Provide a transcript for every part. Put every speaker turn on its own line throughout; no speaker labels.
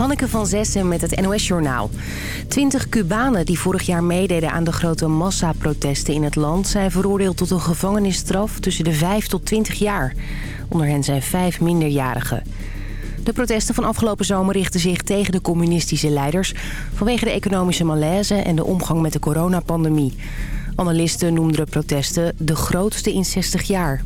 Hanneke van Zessen met het NOS-journaal. Twintig Cubanen die vorig jaar meededen aan de grote massaprotesten in het land... zijn veroordeeld tot een gevangenisstraf tussen de 5 tot 20 jaar. Onder hen zijn vijf minderjarigen. De protesten van afgelopen zomer richten zich tegen de communistische leiders... vanwege de economische malaise en de omgang met de coronapandemie. Analisten noemden de protesten de grootste in 60 jaar.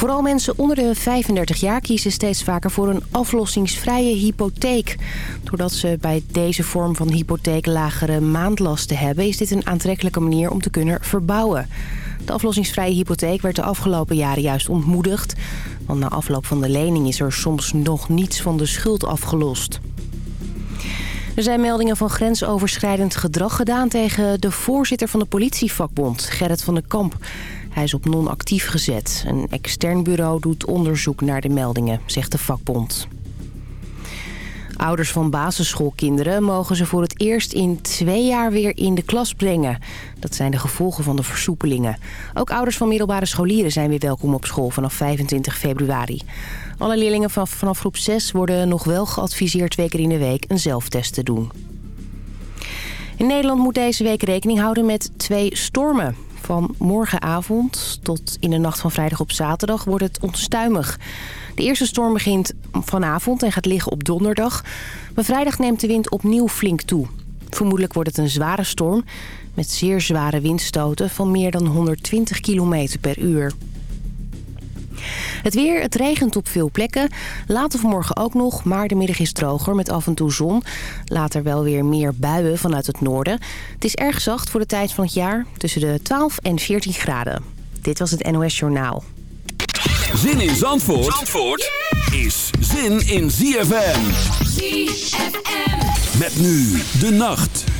Vooral mensen onder de 35 jaar kiezen steeds vaker voor een aflossingsvrije hypotheek. Doordat ze bij deze vorm van hypotheek lagere maandlasten hebben... is dit een aantrekkelijke manier om te kunnen verbouwen. De aflossingsvrije hypotheek werd de afgelopen jaren juist ontmoedigd. Want na afloop van de lening is er soms nog niets van de schuld afgelost. Er zijn meldingen van grensoverschrijdend gedrag gedaan tegen de voorzitter van de politievakbond, Gerrit van den Kamp. Hij is op non-actief gezet. Een extern bureau doet onderzoek naar de meldingen, zegt de vakbond. Ouders van basisschoolkinderen mogen ze voor het eerst in twee jaar weer in de klas brengen. Dat zijn de gevolgen van de versoepelingen. Ook ouders van middelbare scholieren zijn weer welkom op school vanaf 25 februari. Alle leerlingen vanaf, vanaf groep 6 worden nog wel geadviseerd twee keer in de week een zelftest te doen. In Nederland moet deze week rekening houden met twee stormen. Van morgenavond tot in de nacht van vrijdag op zaterdag wordt het onstuimig. De eerste storm begint vanavond en gaat liggen op donderdag. Maar vrijdag neemt de wind opnieuw flink toe. Vermoedelijk wordt het een zware storm met zeer zware windstoten van meer dan 120 km per uur. Het weer, het regent op veel plekken. Later vanmorgen ook nog, maar de middag is droger met af en toe zon. Later wel weer meer buien vanuit het noorden. Het is erg zacht voor de tijd van het jaar, tussen de 12 en 14 graden. Dit was het NOS Journaal.
Zin in Zandvoort, Zandvoort is zin in ZFM.
ZFM.
Met nu de nacht.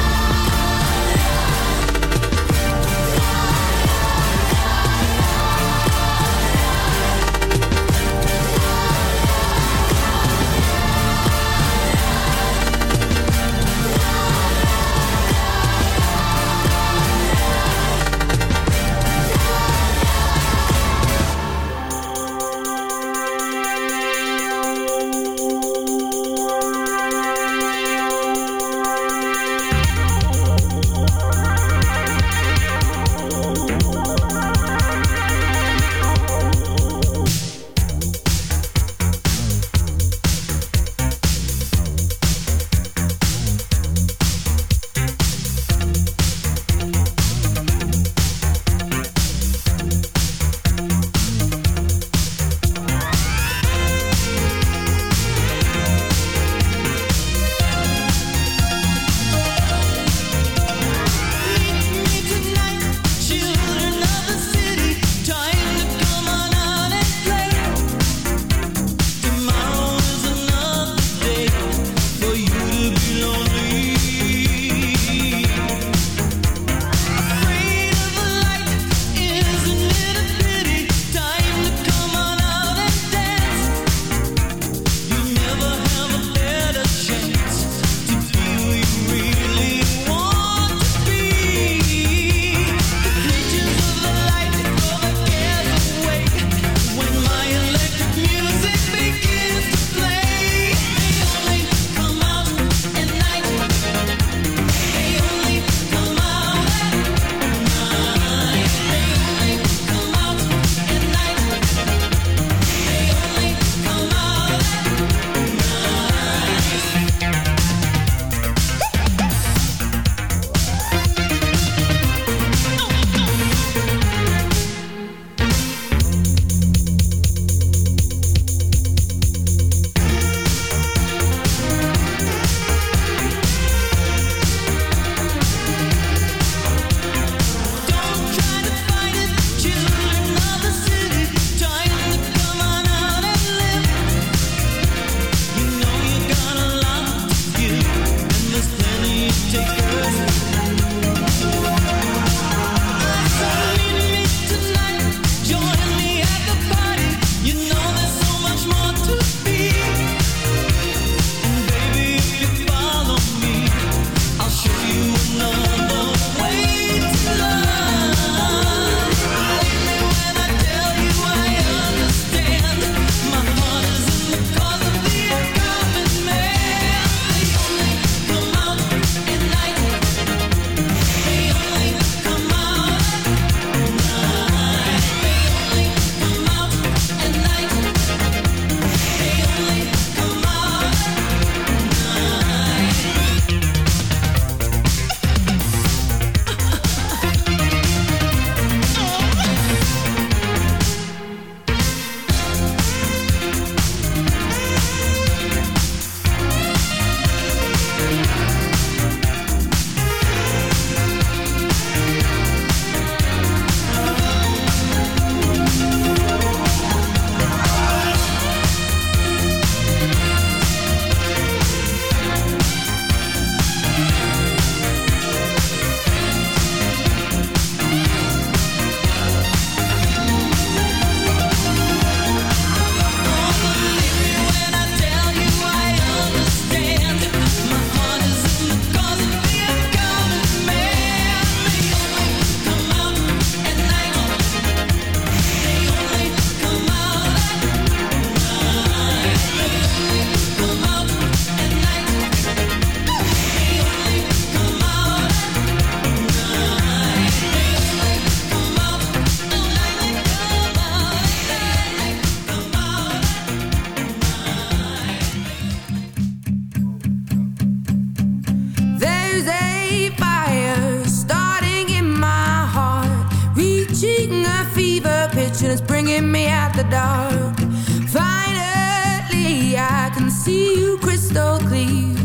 bringing me out the dark. Finally, I can see you crystal clear.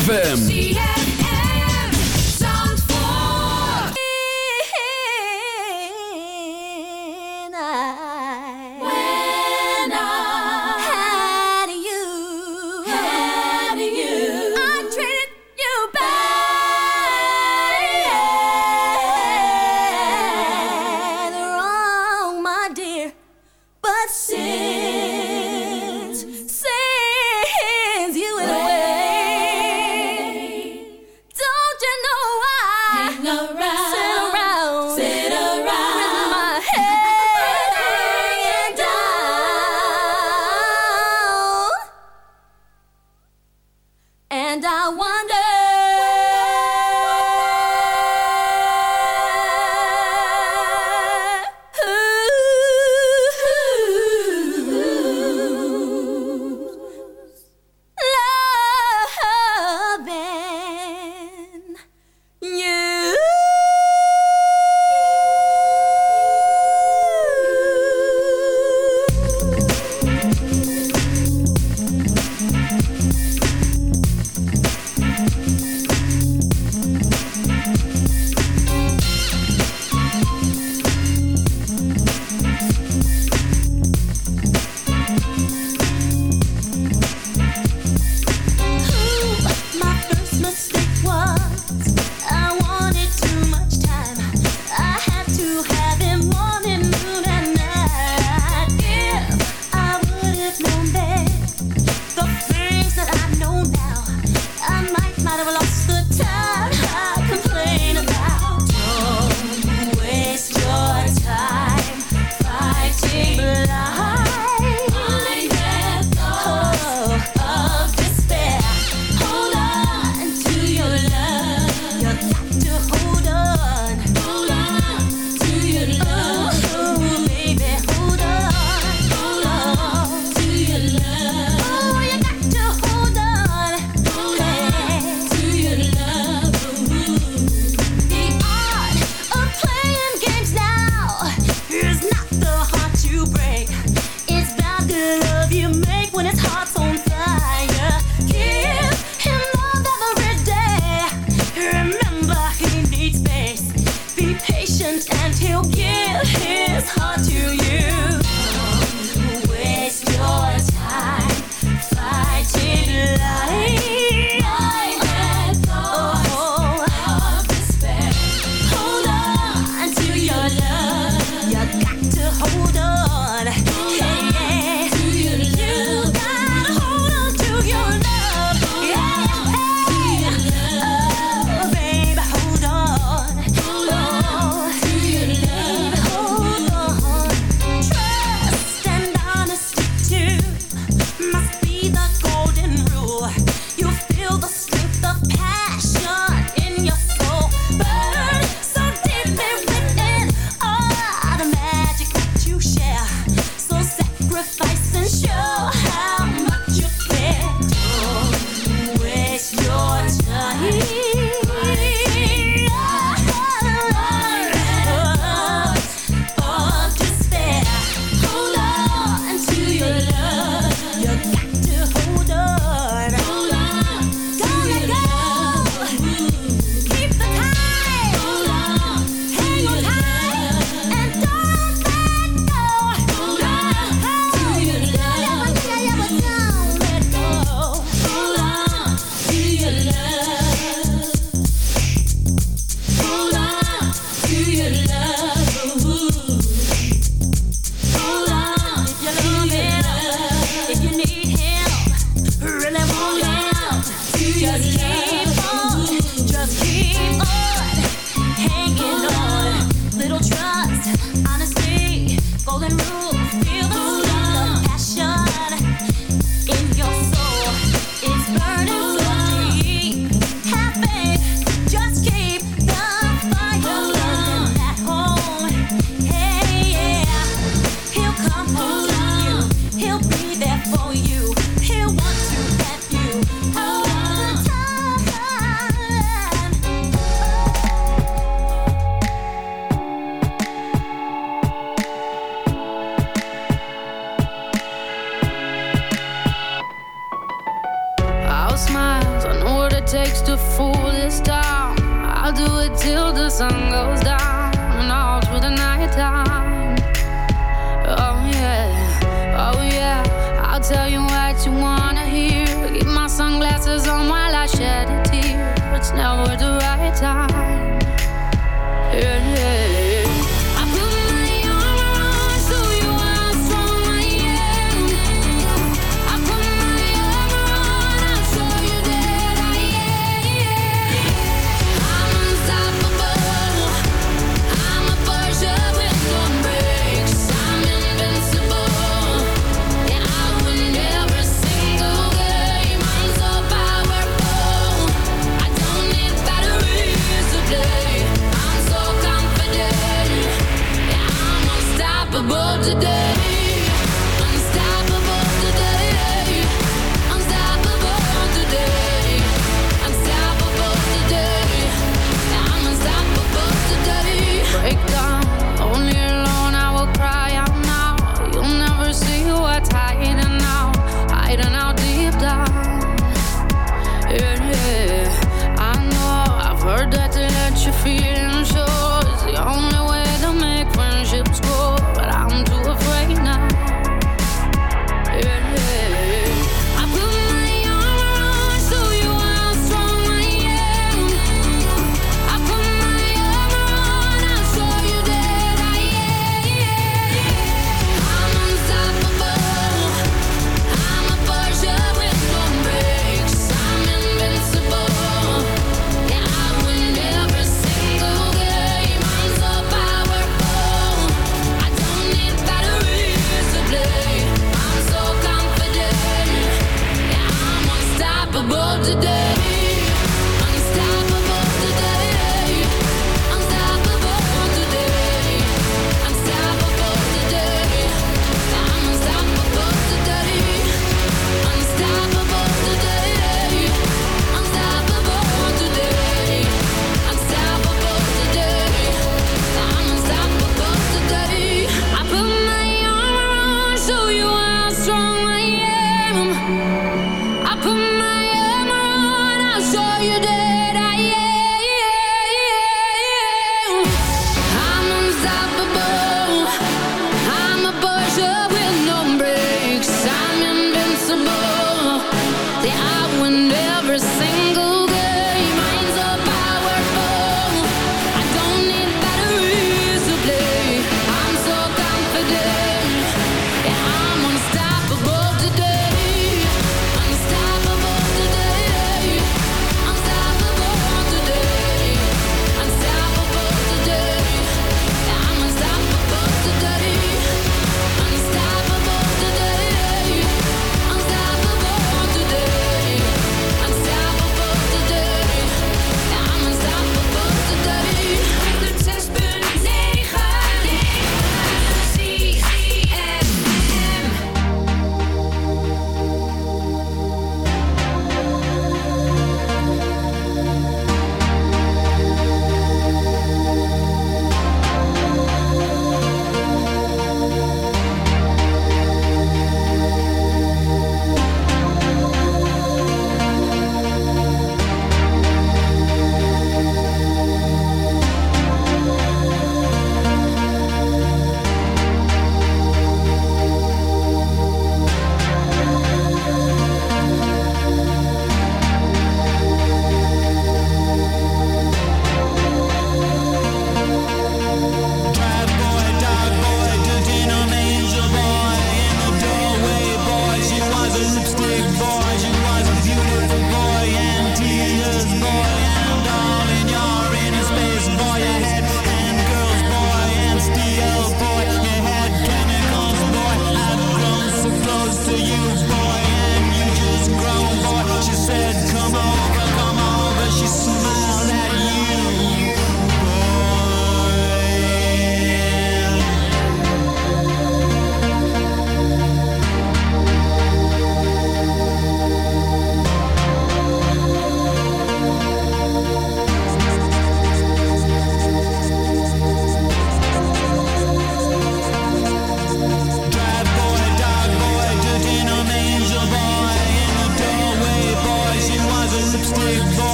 ZFM.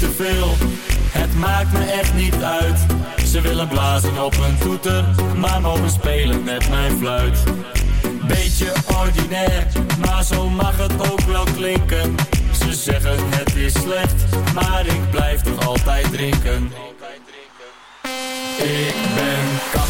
te veel. Het maakt me echt niet uit. Ze willen blazen op hun toeter Maar mogen spelen met mijn fluit. Beetje ordinair Maar zo mag het ook wel klinken. Ze zeggen het is slecht Maar ik blijf toch altijd drinken. Ik ben kapot